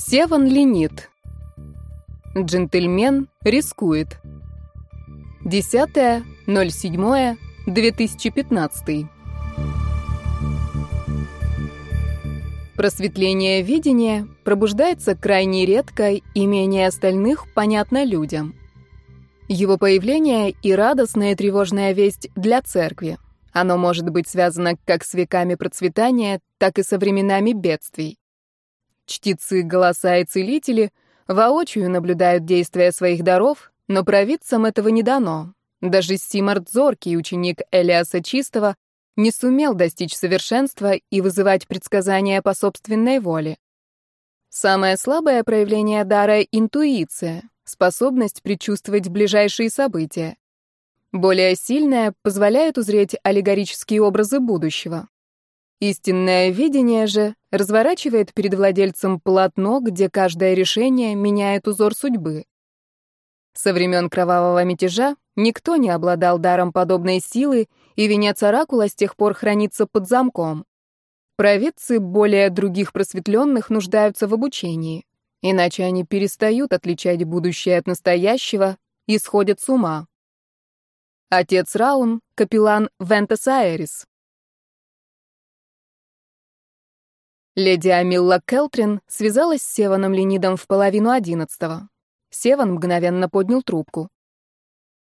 Севан ленит. Джентльмен рискует. 10.07.2015 Просветление видения пробуждается крайне редко и менее остальных понятно людям. Его появление и радостная и тревожная весть для церкви. Оно может быть связано как с веками процветания, так и со временами бедствий. Чтицы, голоса и целители воочию наблюдают действия своих даров, но провидцам этого не дано. Даже Симарт Зоркий, ученик Элиаса Чистого, не сумел достичь совершенства и вызывать предсказания по собственной воле. Самое слабое проявление дара — интуиция, способность предчувствовать ближайшие события. Более сильное позволяет узреть аллегорические образы будущего. Истинное видение же разворачивает перед владельцем полотно, где каждое решение меняет узор судьбы. Со времен кровавого мятежа никто не обладал даром подобной силы, и венец оракула с тех пор хранится под замком. Провидцы более других просветленных нуждаются в обучении, иначе они перестают отличать будущее от настоящего и сходят с ума. Отец Раун — капеллан Вентес Аэрис. Леди Амилла Келтрин связалась с Севаном Ленидом в половину одиннадцатого. Севан мгновенно поднял трубку.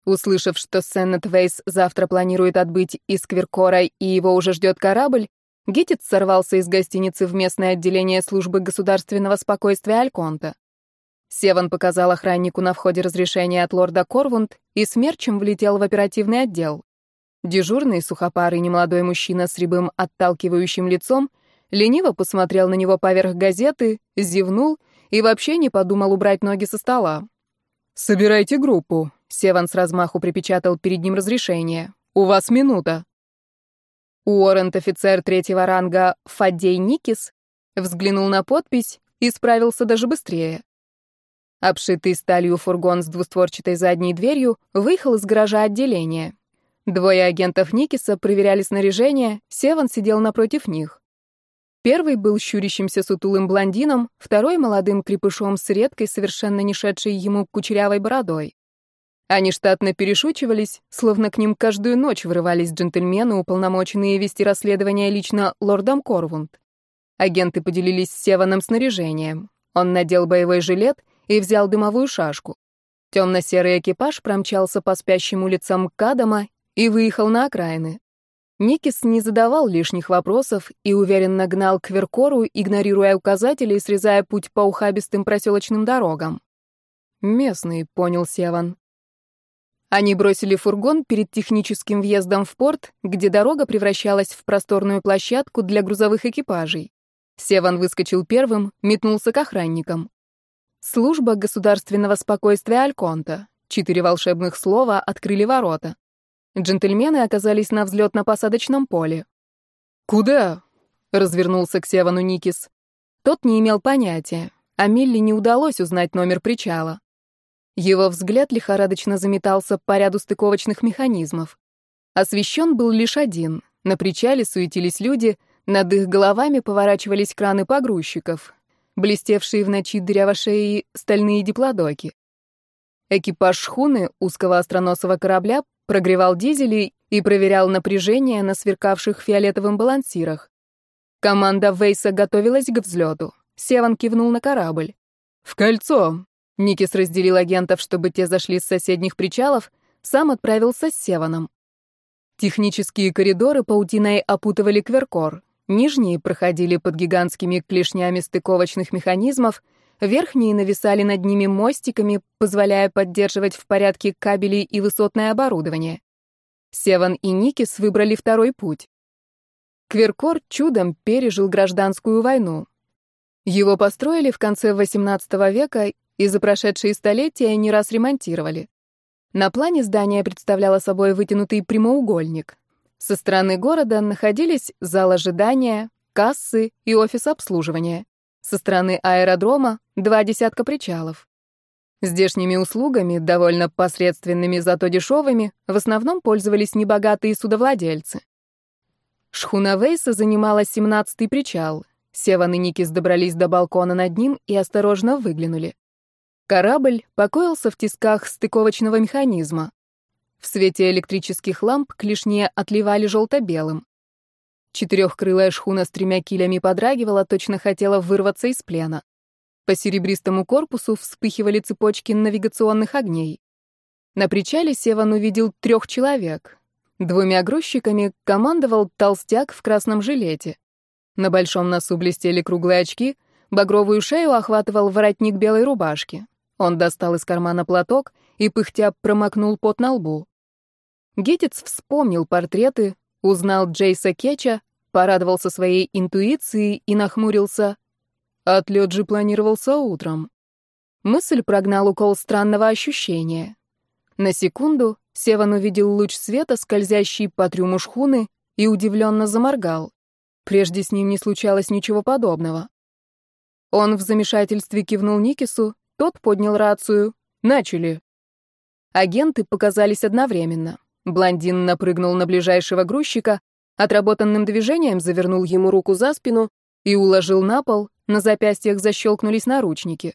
Услышав, что Сеннет Вейс завтра планирует отбыть из Квиркора и его уже ждет корабль, Гитец сорвался из гостиницы в местное отделение службы государственного спокойствия Альконта. Севан показал охраннику на входе разрешение от лорда Корвунд и смерчем влетел в оперативный отдел. Дежурный, сухопарый немолодой мужчина с рябым отталкивающим лицом — лениво посмотрел на него поверх газеты, зевнул и вообще не подумал убрать ноги со стола. «Собирайте группу», — Севан с размаху припечатал перед ним разрешение. «У вас минута». Уоррент-офицер третьего ранга Фадей Никис взглянул на подпись и справился даже быстрее. Обшитый сталью фургон с двустворчатой задней дверью выехал из гаража отделения. Двое агентов Никиса проверяли снаряжение, Севан сидел напротив них. Первый был щурящимся сутулым блондином, второй — молодым крепышом с редкой, совершенно не шедшей ему кучерявой бородой. Они штатно перешучивались, словно к ним каждую ночь врывались джентльмены, уполномоченные вести расследование лично лордом Корвунд. Агенты поделились с Севаном снаряжением. Он надел боевой жилет и взял дымовую шашку. Темно-серый экипаж промчался по спящим улицам Кадама и выехал на окраины. Никис не задавал лишних вопросов и уверенно гнал к Веркору, игнорируя указатели и срезая путь по ухабистым проселочным дорогам. «Местный», — понял Севан. Они бросили фургон перед техническим въездом в порт, где дорога превращалась в просторную площадку для грузовых экипажей. Севан выскочил первым, метнулся к охранникам. Служба государственного спокойствия Альконта. Четыре волшебных слова открыли ворота. Джентльмены оказались на взлетно-посадочном поле. «Куда?» — развернулся к Севану Никис. Тот не имел понятия, а Милли не удалось узнать номер причала. Его взгляд лихорадочно заметался по ряду стыковочных механизмов. Освещен был лишь один. На причале суетились люди, над их головами поворачивались краны погрузчиков, блестевшие в ночи дыряво-шеи стальные диплодоки. Экипаж шхуны узкого остроносого корабля прогревал дизели и проверял напряжение на сверкавших фиолетовым балансирах. Команда Вейса готовилась к взлету. Севан кивнул на корабль. «В кольцо!» Никис разделил агентов, чтобы те зашли с соседних причалов, сам отправился с Севаном. Технические коридоры паутиной опутывали Кверкор. Нижние проходили под гигантскими клешнями стыковочных механизмов — Верхние нависали над ними мостиками, позволяя поддерживать в порядке кабели и высотное оборудование. Севан и Никис выбрали второй путь. Кверкор чудом пережил гражданскую войну. Его построили в конце XVIII века и за прошедшие столетия не раз ремонтировали. На плане здание представляло собой вытянутый прямоугольник. Со стороны города находились зал ожидания, кассы и офис обслуживания. Со стороны аэродрома два десятка причалов. Здешними услугами, довольно посредственными, зато дешевыми, в основном пользовались небогатые судовладельцы. Шхуна Вейса занимала 17-й причал. Севан и Никис добрались до балкона над ним и осторожно выглянули. Корабль покоился в тисках стыковочного механизма. В свете электрических ламп клешни отливали желто-белым. Четырехкрылая шхуна с тремя килями подрагивала, точно хотела вырваться из плена. По серебристому корпусу вспыхивали цепочки навигационных огней. На причале Севан увидел трех человек. Двумя грузчиками командовал толстяк в красном жилете. На большом носу блестели круглые очки, багровую шею охватывал воротник белой рубашки. Он достал из кармана платок и, пыхтя, промокнул пот на лбу. Гитец вспомнил портреты, узнал Джейса Кетча, порадовался своей интуицией и нахмурился. Отлет же планировался утром. Мысль прогнал укол странного ощущения. На секунду Севан увидел луч света, скользящий по трюму шхуны, и удивленно заморгал. Прежде с ним не случалось ничего подобного. Он в замешательстве кивнул Никису, тот поднял рацию. Начали. Агенты показались одновременно. Блондин напрыгнул на ближайшего грузчика, отработанным движением завернул ему руку за спину и уложил на пол, на запястьях защелкнулись наручники.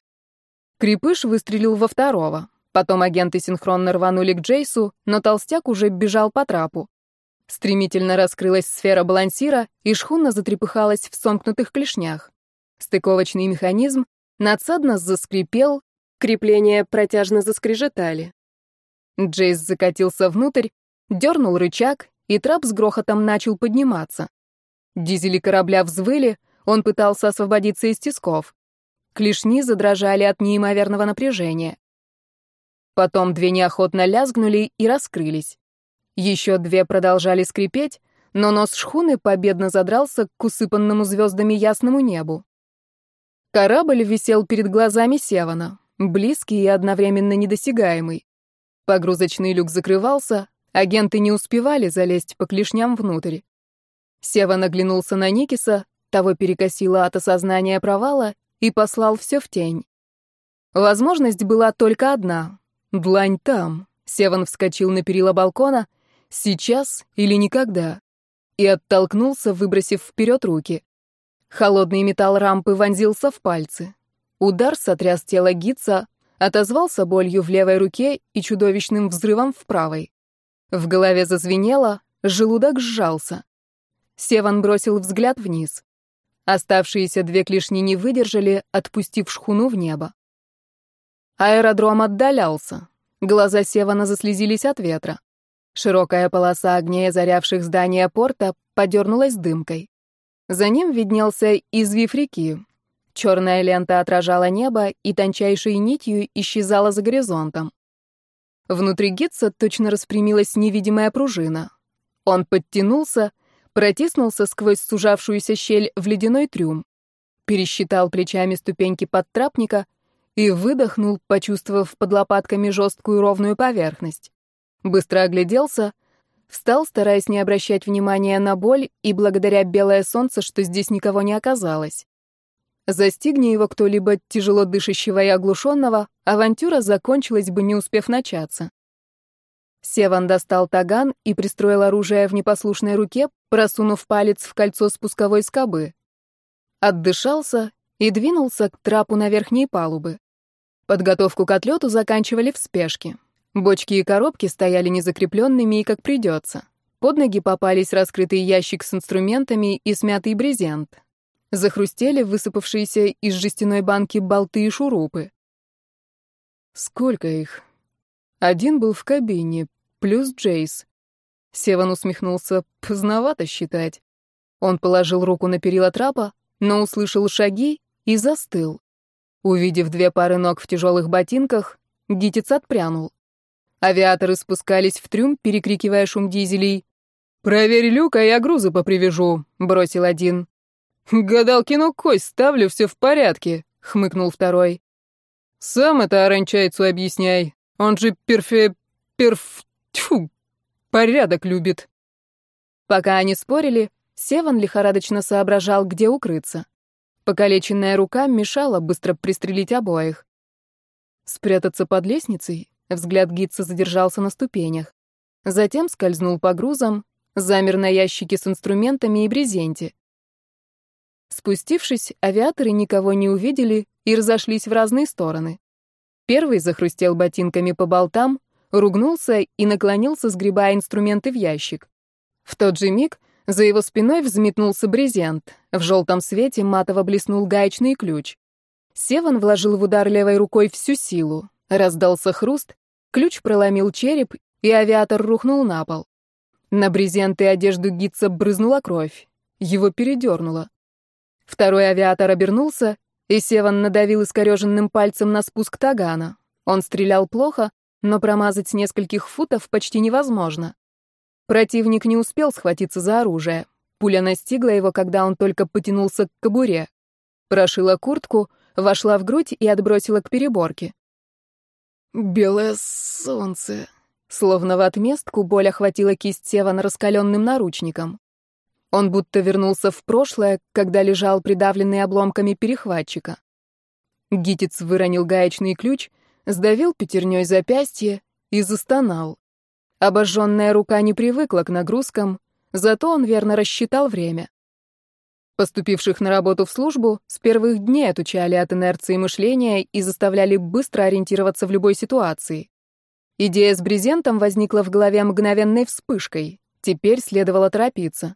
Крепыш выстрелил во второго. Потом агенты синхронно рванули к Джейсу, но толстяк уже бежал по трапу. Стремительно раскрылась сфера балансира, и шхуна затрепыхалась в сомкнутых клешнях. Стыковочный механизм Надсадно заскрипел, крепления протяжно заскрежетали. Джейс закатился внутрь, дернул рычаг, и трап с грохотом начал подниматься. Дизели корабля взвыли, он пытался освободиться из тисков. Клешни задрожали от неимоверного напряжения. Потом две неохотно лязгнули и раскрылись. Еще две продолжали скрипеть, но нос шхуны победно задрался к усыпанному звездами ясному небу. Корабль висел перед глазами Севана, близкий и одновременно недосягаемый. Погрузочный люк закрывался, агенты не успевали залезть по клешням внутрь. Севан оглянулся на Никиса, того перекосило от осознания провала и послал все в тень. Возможность была только одна. Длань там. Севан вскочил на перила балкона. Сейчас или никогда. И оттолкнулся, выбросив вперед руки. Холодный металл рампы вонзился в пальцы. Удар сотряс тело Гитца, отозвался болью в левой руке и чудовищным взрывом в правой. В голове зазвенело, желудок сжался. Севан бросил взгляд вниз. Оставшиеся две клешни не выдержали, отпустив шхуну в небо. Аэродром отдалялся. Глаза Севана заслезились от ветра. Широкая полоса огней, озарявших здание порта, подернулась дымкой. За ним виднелся извив реки. Черная лента отражала небо и тончайшей нитью исчезала за горизонтом. Внутри Гитца точно распрямилась невидимая пружина. Он подтянулся, протиснулся сквозь сужавшуюся щель в ледяной трюм, пересчитал плечами ступеньки подтрапника и выдохнул, почувствовав под лопатками жесткую ровную поверхность. Быстро огляделся, Встал, стараясь не обращать внимания на боль, и благодаря белое солнце, что здесь никого не оказалось. Застигни его кто-либо тяжело дышащего и оглушенного, авантюра закончилась бы, не успев начаться. Севан достал таган и пристроил оружие в непослушной руке, просунув палец в кольцо спусковой скобы. Отдышался и двинулся к трапу на верхней палубы. Подготовку к отлету заканчивали в спешке. Бочки и коробки стояли незакрепленными и как придется. Под ноги попались раскрытый ящик с инструментами и смятый брезент. Захрустели высыпавшиеся из жестяной банки болты и шурупы. Сколько их? Один был в кабине, плюс Джейс. Севан усмехнулся. Поздновато считать. Он положил руку на перила трапа, но услышал шаги и застыл. Увидев две пары ног в тяжелых ботинках, Гитец отпрянул. Авиаторы спускались в трюм, перекрикивая шум дизелей. «Проверь люк, а я грузы попривяжу», — бросил один. «Гадалкину кость ставлю, все в порядке», — хмыкнул второй. «Сам это оранчайцу объясняй. Он же перфе... перф... тьфу, порядок любит». Пока они спорили, Севан лихорадочно соображал, где укрыться. Покалеченная рука мешала быстро пристрелить обоих. Спрятаться под лестницей? Взгляд Гитца задержался на ступенях. Затем скользнул по грузам, замер на ящике с инструментами и брезенте. Спустившись, авиаторы никого не увидели и разошлись в разные стороны. Первый захрустел ботинками по болтам, ругнулся и наклонился, сгребая инструменты в ящик. В тот же миг за его спиной взметнулся брезент. В желтом свете матово блеснул гаечный ключ. Севан вложил в удар левой рукой всю силу. Раздался хруст, ключ проломил череп, и авиатор рухнул на пол. На брезент и одежду Гитца брызнула кровь. Его передернуло. Второй авиатор обернулся, и Севан надавил искореженным пальцем на спуск тагана. Он стрелял плохо, но промазать с нескольких футов почти невозможно. Противник не успел схватиться за оружие. Пуля настигла его, когда он только потянулся к кобуре. Прошила куртку, вошла в грудь и отбросила к переборке. «Белое солнце», Словно в отместку боль охватила кисть Севана раскаленным наручником. Он будто вернулся в прошлое, когда лежал придавленный обломками перехватчика. Гитец выронил гаечный ключ, сдавил пятерней запястье и застонал. Обожженная рука не привыкла к нагрузкам, зато он верно рассчитал время. Поступивших на работу в службу с первых дней отучали от инерции мышления и заставляли быстро ориентироваться в любой ситуации. Идея с брезентом возникла в голове мгновенной вспышкой. Теперь следовало торопиться.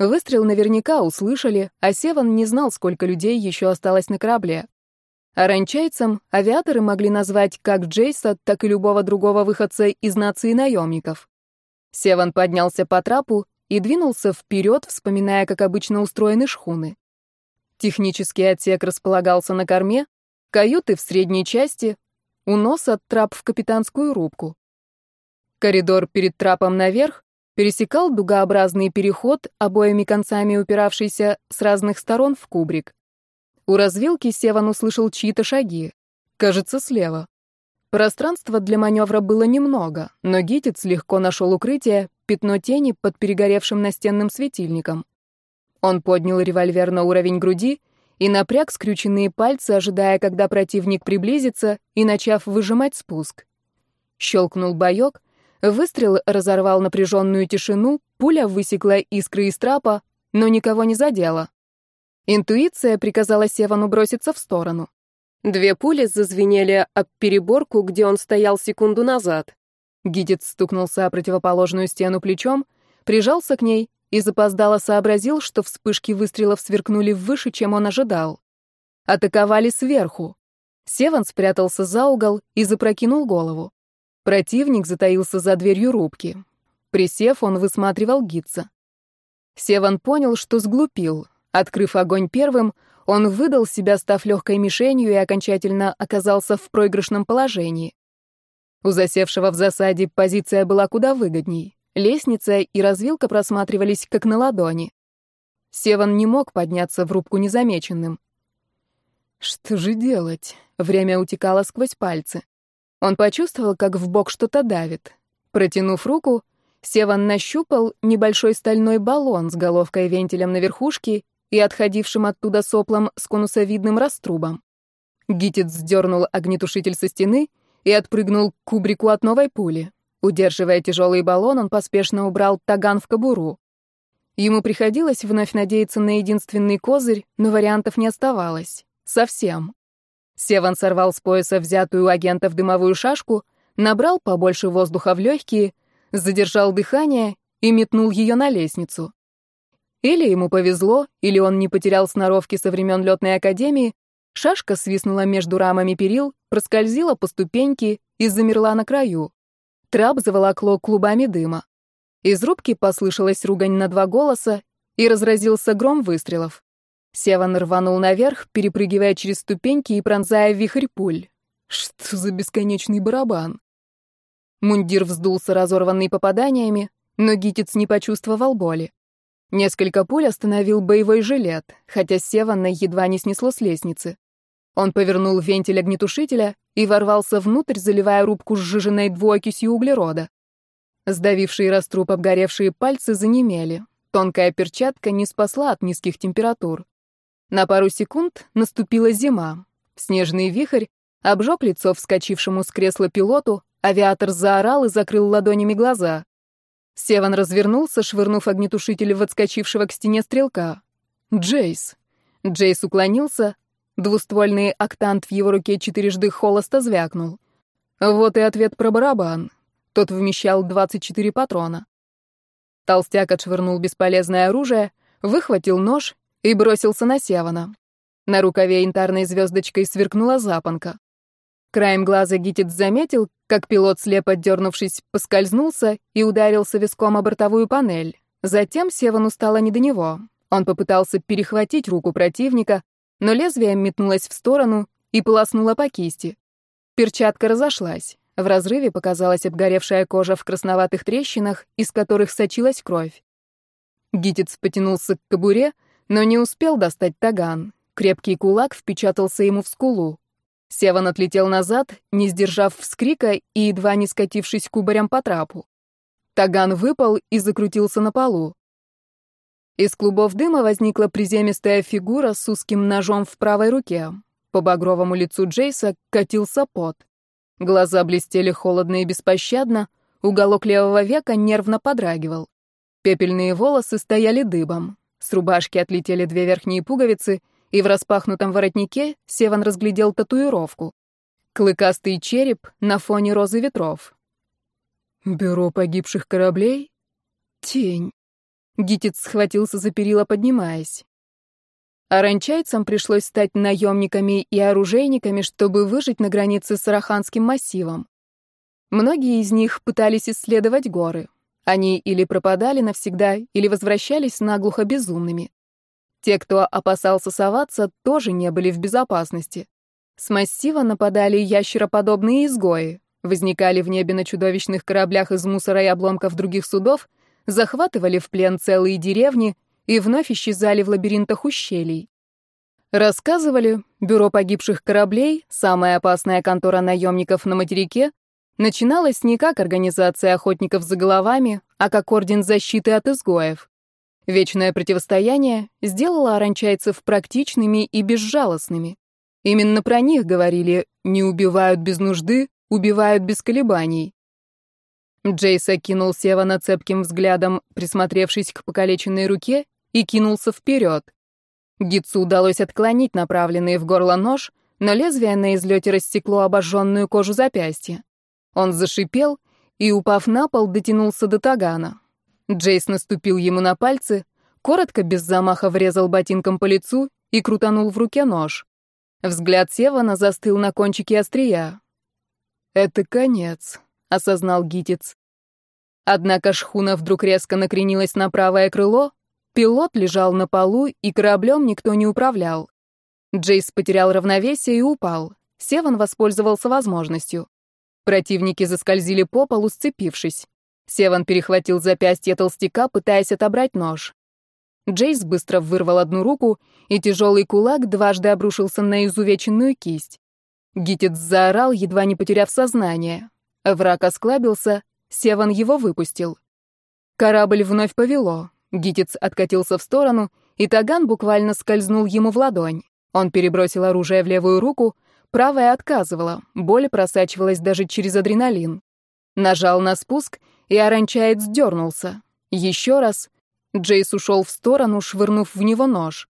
Выстрел наверняка услышали, а Севан не знал, сколько людей еще осталось на корабле. Оранчайцам авиаторы могли назвать как Джейса, так и любого другого выходца из нации наемников. Севан поднялся по трапу и двинулся вперед, вспоминая, как обычно устроены шхуны. Технический отсек располагался на корме, каюты в средней части, у носа трап в капитанскую рубку. Коридор перед трапом наверх пересекал дугообразный переход, обоими концами упиравшийся с разных сторон в кубрик. У развилки Севан услышал чьи-то шаги. Кажется, слева. Пространства для маневра было немного, но Гитец легко нашел укрытие, пятно тени под перегоревшим настенным светильником. Он поднял револьвер на уровень груди и напряг скрюченные пальцы, ожидая, когда противник приблизится, и начав выжимать спуск. Щелкнул боек, Выстрел разорвал напряженную тишину, пуля высекла искры из трапа, но никого не задела. Интуиция приказала Севану броситься в сторону. Две пули зазвенели об переборку, где он стоял секунду назад. Гидец стукнулся о противоположную стену плечом, прижался к ней и запоздало сообразил, что вспышки выстрелов сверкнули выше, чем он ожидал. Атаковали сверху. Севан спрятался за угол и запрокинул голову. Противник затаился за дверью рубки. Присев, он высматривал гидца. Севан понял, что сглупил. Открыв огонь первым, он выдал себя, став легкой мишенью, и окончательно оказался в проигрышном положении. У засевшего в засаде позиция была куда выгодней. Лестница и развилка просматривались как на ладони. Севан не мог подняться в рубку незамеченным. Что же делать? Время утекало сквозь пальцы. Он почувствовал, как в бок что-то давит. Протянув руку, Севан нащупал небольшой стальной баллон с головкой вентилем на верхушке и отходившим оттуда соплом с конусовидным раструбом. Гитец сдернул огнетушитель со стены и отпрыгнул к кубрику от новой пули. Удерживая тяжелый баллон, он поспешно убрал таган в кобуру. Ему приходилось вновь надеяться на единственный козырь, но вариантов не оставалось. Совсем. Севан сорвал с пояса взятую у агентов дымовую шашку, набрал побольше воздуха в легкие, задержал дыхание и метнул ее на лестницу. Или ему повезло, или он не потерял сноровки со времен летной академии, шашка свистнула между рамами перил, проскользила по ступеньке и замерла на краю. Трап заволокло клубами дыма. Из рубки послышалась ругань на два голоса и разразился гром выстрелов. Севан рванул наверх, перепрыгивая через ступеньки и пронзая вихрь пуль. Что за бесконечный барабан? Мундир вздулся, разорванный попаданиями, но Гитец не почувствовал боли. Несколько пуль остановил боевой жилет, хотя Севана едва не снесло с лестницы. Он повернул вентиль огнетушителя и ворвался внутрь, заливая рубку сжиженной двуокисью углерода. Сдавившие раструб обгоревшие пальцы занемели. Тонкая перчатка не спасла от низких температур. На пару секунд наступила зима. Снежный вихрь обжег лицо вскочившему с кресла пилоту, авиатор заорал и закрыл ладонями глаза. Севан развернулся, швырнув огнетушитель в отскочившего к стене стрелка. «Джейс!» Джейс уклонился, двуствольный октант в его руке четырежды холосто звякнул. Вот и ответ про барабан. Тот вмещал 24 патрона. Толстяк отшвырнул бесполезное оружие, выхватил нож и бросился на Севана. На рукаве янтарной звездочкой сверкнула запонка. Краем глаза Гитец заметил, как пилот, слепо дернувшись, поскользнулся и ударился виском о бортовую панель. Затем Севану стало не до него. Он попытался перехватить руку противника, но лезвие метнулось в сторону и полоснуло по кисти. Перчатка разошлась. В разрыве показалась обгоревшая кожа в красноватых трещинах, из которых сочилась кровь. Гитец потянулся к кобуре, но не успел достать таган. Крепкий кулак впечатался ему в скулу. Севан отлетел назад, не сдержав вскрика и едва не скатившись кубарем по трапу. Таган выпал и закрутился на полу. Из клубов дыма возникла приземистая фигура с узким ножом в правой руке. По багровому лицу Джейса катился пот. Глаза блестели холодно и беспощадно, уголок левого века нервно подрагивал. Пепельные волосы стояли дыбом. С рубашки отлетели две верхние пуговицы, и в распахнутом воротнике Севан разглядел татуировку. Клыкастый череп на фоне розы ветров. «Бюро погибших кораблей? Тень». Гитец схватился за перила, поднимаясь. Оранчайцам пришлось стать наемниками и оружейниками, чтобы выжить на границе с Араханским массивом. Многие из них пытались исследовать горы. Они или пропадали навсегда, или возвращались наглухо безумными. Те, кто опасался соваться, тоже не были в безопасности. С массива нападали ящероподобные изгои, возникали в небе на чудовищных кораблях из мусора и обломков других судов, захватывали в плен целые деревни — и вновь исчезали в лабиринтах ущелий. Рассказывали, бюро погибших кораблей, самая опасная контора наемников на материке, начиналась не как организация охотников за головами, а как орден защиты от изгоев. Вечное противостояние сделало оранчайцев практичными и безжалостными. Именно про них говорили «не убивают без нужды, убивают без колебаний». Джейс окинул Севана цепким взглядом, присмотревшись к покалеченной руке, и кинулся вперед. Гитсу удалось отклонить направленный в горло нож, но лезвие на излете рассекло обожженную кожу запястья. Он зашипел и, упав на пол, дотянулся до тагана. Джейс наступил ему на пальцы, коротко, без замаха врезал ботинком по лицу и крутанул в руке нож. Взгляд Севана застыл на кончике острия. «Это конец», — осознал Гитец. Однако шхуна вдруг резко накренилась на правое крыло, Пилот лежал на полу, и кораблем никто не управлял. Джейс потерял равновесие и упал. Севан воспользовался возможностью. Противники заскользили по полу, сцепившись. Севан перехватил запястье толстяка, пытаясь отобрать нож. Джейс быстро вырвал одну руку, и тяжелый кулак дважды обрушился на изувеченную кисть. Гитец заорал, едва не потеряв сознание. Враг осклабился, Севан его выпустил. Корабль вновь повело. Гитец откатился в сторону, и Таган буквально скользнул ему в ладонь. Он перебросил оружие в левую руку, правая отказывала, боль просачивалась даже через адреналин. Нажал на спуск, и оранчаец дернулся. Еще раз. Джейс ушел в сторону, швырнув в него нож.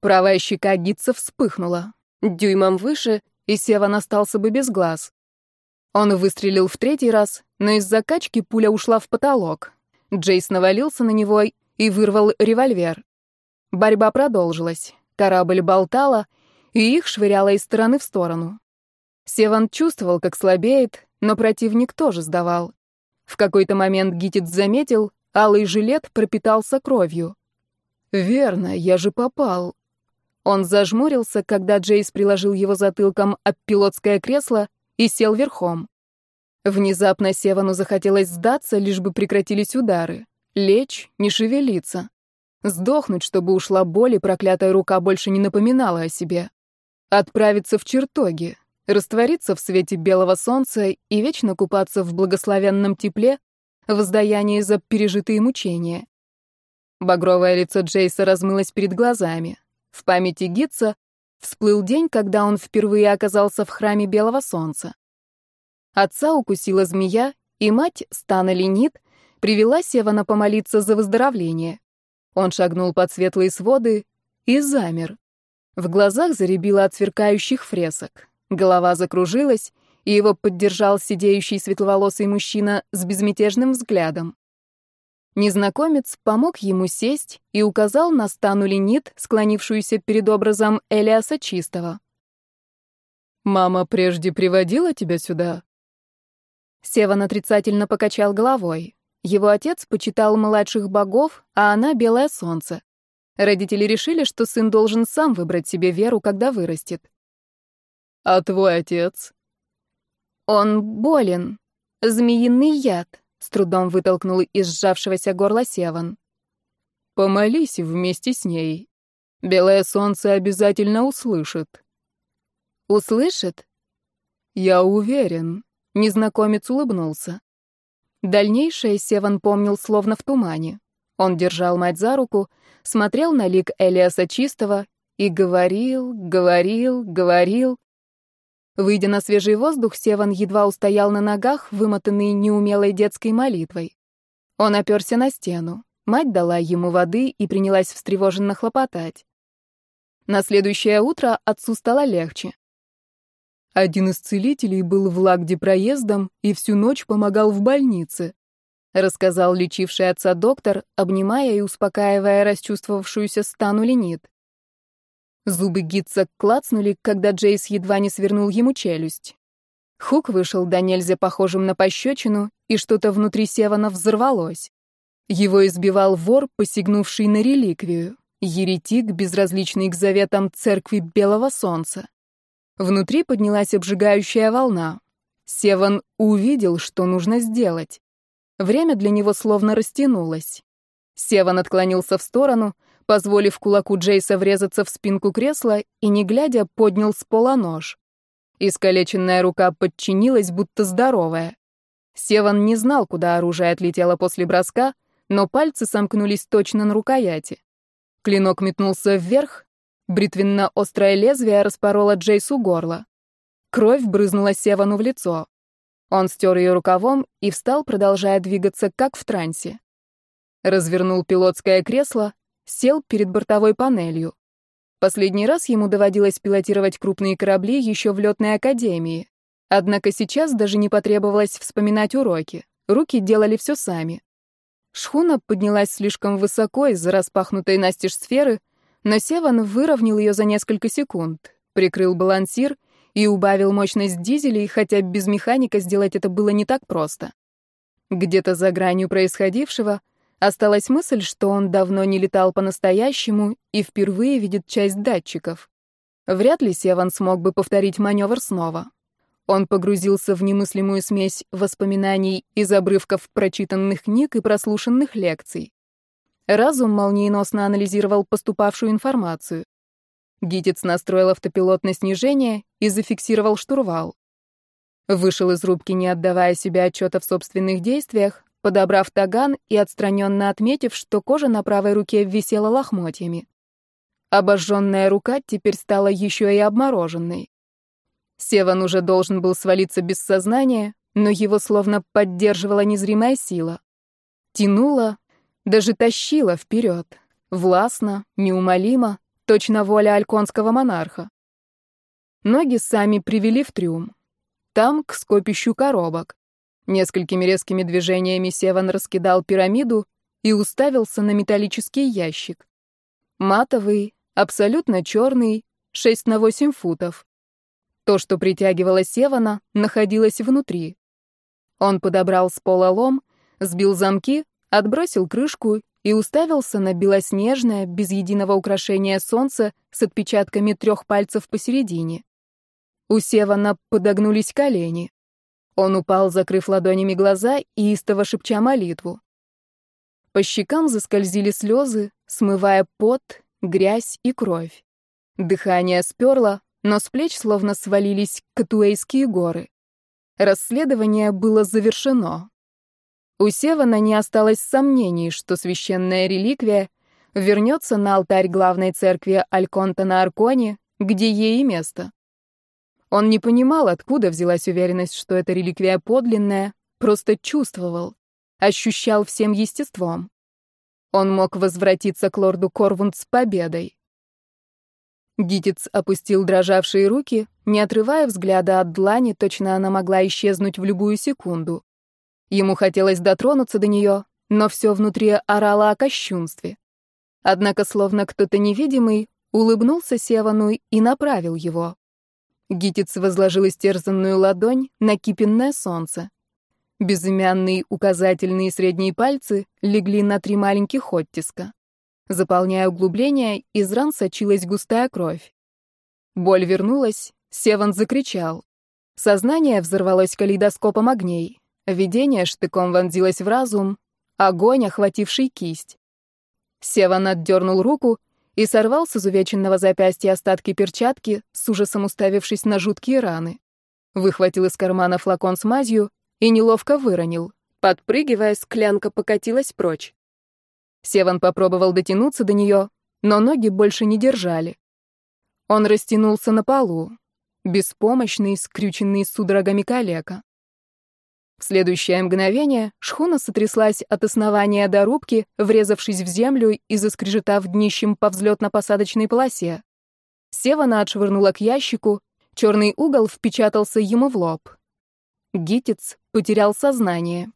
Правая щека Гитца вспыхнула. Дюймом выше, и Севан остался бы без глаз. Он выстрелил в третий раз, но из-за качки пуля ушла в потолок. Джейс навалился на него и вырвал револьвер. Борьба продолжилась. Корабль болтала, и их швыряло из стороны в сторону. Севан чувствовал, как слабеет, но противник тоже сдавал. В какой-то момент Гитец заметил, алый жилет пропитался кровью. «Верно, я же попал». Он зажмурился, когда Джейс приложил его затылком об пилотское кресло и сел верхом. Внезапно Севану захотелось сдаться, лишь бы прекратились удары. Лечь, не шевелиться. Сдохнуть, чтобы ушла боль, и проклятая рука больше не напоминала о себе. Отправиться в чертоги, раствориться в свете белого солнца и вечно купаться в благословенном тепле, воздаяние за пережитые мучения. Багровое лицо Джейса размылось перед глазами. В памяти Гитца всплыл день, когда он впервые оказался в храме белого солнца. Отца укусила змея, и мать, Стана Ленит, привела Севана помолиться за выздоровление. Он шагнул под светлые своды и замер. В глазах заребило от сверкающих фресок. Голова закружилась, и его поддержал сидеющий светловолосый мужчина с безмятежным взглядом. Незнакомец помог ему сесть и указал на стану ленит, склонившуюся перед образом Элиаса Чистого. «Мама прежде приводила тебя сюда?» Севан отрицательно покачал головой. Его отец почитал младших богов, а она — белое солнце. Родители решили, что сын должен сам выбрать себе веру, когда вырастет. «А твой отец?» «Он болен. Змеиный яд», — с трудом вытолкнул из сжавшегося горла Севан. «Помолись вместе с ней. Белое солнце обязательно услышит». «Услышит?» «Я уверен», — незнакомец улыбнулся. Дальнейшее Севан помнил словно в тумане. Он держал мать за руку, смотрел на лик Элиаса Чистого и говорил, говорил, говорил. Выйдя на свежий воздух, Севан едва устоял на ногах, вымотанный неумелой детской молитвой. Он оперся на стену. Мать дала ему воды и принялась встревоженно хлопотать. На следующее утро отцу стало легче. Один из целителей был в Лагде проездом и всю ночь помогал в больнице рассказал лечивший отца доктор, обнимая и успокаивая расчувствовавшуюся стану ленит. Зубы Гитца клацнули, когда Джейс едва не свернул ему челюсть. Хук вышел до нельзя похожим на пощечину, и что-то внутри Севана взорвалось. Его избивал вор, посягнувший на реликвию, еретик, безразличный к заветам церкви Белого Солнца. Внутри поднялась обжигающая волна. Севан увидел, что нужно сделать. Время для него словно растянулось. Севан отклонился в сторону, позволив кулаку Джейса врезаться в спинку кресла и, не глядя, поднял с пола нож. Искалеченная рука подчинилась, будто здоровая. Севан не знал, куда оружие отлетело после броска, но пальцы сомкнулись точно на рукояти. Клинок метнулся вверх, бритвенно-острое лезвие распороло Джейсу горло. Кровь брызнула Севану в лицо. Он стер ее рукавом и встал, продолжая двигаться, как в трансе. Развернул пилотское кресло, сел перед бортовой панелью. Последний раз ему доводилось пилотировать крупные корабли еще в летной академии. Однако сейчас даже не потребовалось вспоминать уроки. Руки делали все сами. Шхуна поднялась слишком высоко из-за распахнутой настежь сферы, но Севан выровнял ее за несколько секунд, прикрыл балансир и убавил мощность дизелей, хотя без механика сделать это было не так просто. Где-то за гранью происходившего осталась мысль, что он давно не летал по-настоящему и впервые видит часть датчиков. Вряд ли Севан смог бы повторить маневр снова. Он погрузился в немыслимую смесь воспоминаний из обрывков прочитанных книг и прослушанных лекций. Разум молниеносно анализировал поступавшую информацию. Гитец настроил автопилот на снижение и зафиксировал штурвал. Вышел из рубки, не отдавая себе отчета в собственных действиях, подобрав таган и отстраненно отметив, что кожа на правой руке висела лохмотьями. Обожженная рука теперь стала еще и обмороженной. Севан уже должен был свалиться без сознания, но его словно поддерживала незримая сила. Тянула, даже тащила вперед, властно, неумолимо, Точно воля альконского монарха. Ноги сами привели в трюм. Там, к скопищу коробок. Несколькими резкими движениями Севан раскидал пирамиду и уставился на металлический ящик. Матовый, абсолютно черный, 6 на 8 футов. То, что притягивало Севана, находилось внутри. Он подобрал с пола лом, сбил замки, отбросил крышку и уставился на белоснежное, без единого украшения солнце с отпечатками трех пальцев посередине. У Севана подогнулись колени. Он упал, закрыв ладонями глаза и истово шепча молитву. По щекам заскользили слезы, смывая пот, грязь и кровь. Дыхание сперло, но с плеч словно свалились Катуэйские горы. Расследование было завершено. У Севана не осталось сомнений, что священная реликвия вернется на алтарь главной церкви Альконта на Арконе, где ей и место. Он не понимал, откуда взялась уверенность, что эта реликвия подлинная, просто чувствовал, ощущал всем естеством. Он мог возвратиться к лорду Корвунд с победой. Гитец опустил дрожавшие руки, не отрывая взгляда от длани, точно она могла исчезнуть в любую секунду. Ему хотелось дотронуться до нее, но все внутри орало о кощунстве. Однако, словно кто-то невидимый, улыбнулся Севану и направил его. Гитец возложил истерзанную ладонь на кипенное солнце. Безымянные указательные и средние пальцы легли на три маленьких оттиска. Заполняя углубление, из ран сочилась густая кровь. Боль вернулась, Севан закричал. Сознание взорвалось калейдоскопом огней. Видение штыком вонзилось в разум, огонь, охвативший кисть. Севан отдернул руку и сорвал с изувеченного запястья остатки перчатки, с ужасом уставившись на жуткие раны. Выхватил из кармана флакон с мазью и неловко выронил. Подпрыгивая, склянка покатилась прочь. Севан попробовал дотянуться до нее, но ноги больше не держали. Он растянулся на полу, беспомощный, скрюченный судорогами калека. В следующее мгновение шхуна сотряслась от основания до рубки, врезавшись в землю и заскрежетав днищем по взлетно-посадочной полосе. Севана отшвырнула к ящику, черный угол впечатался ему в лоб. Гитец потерял сознание.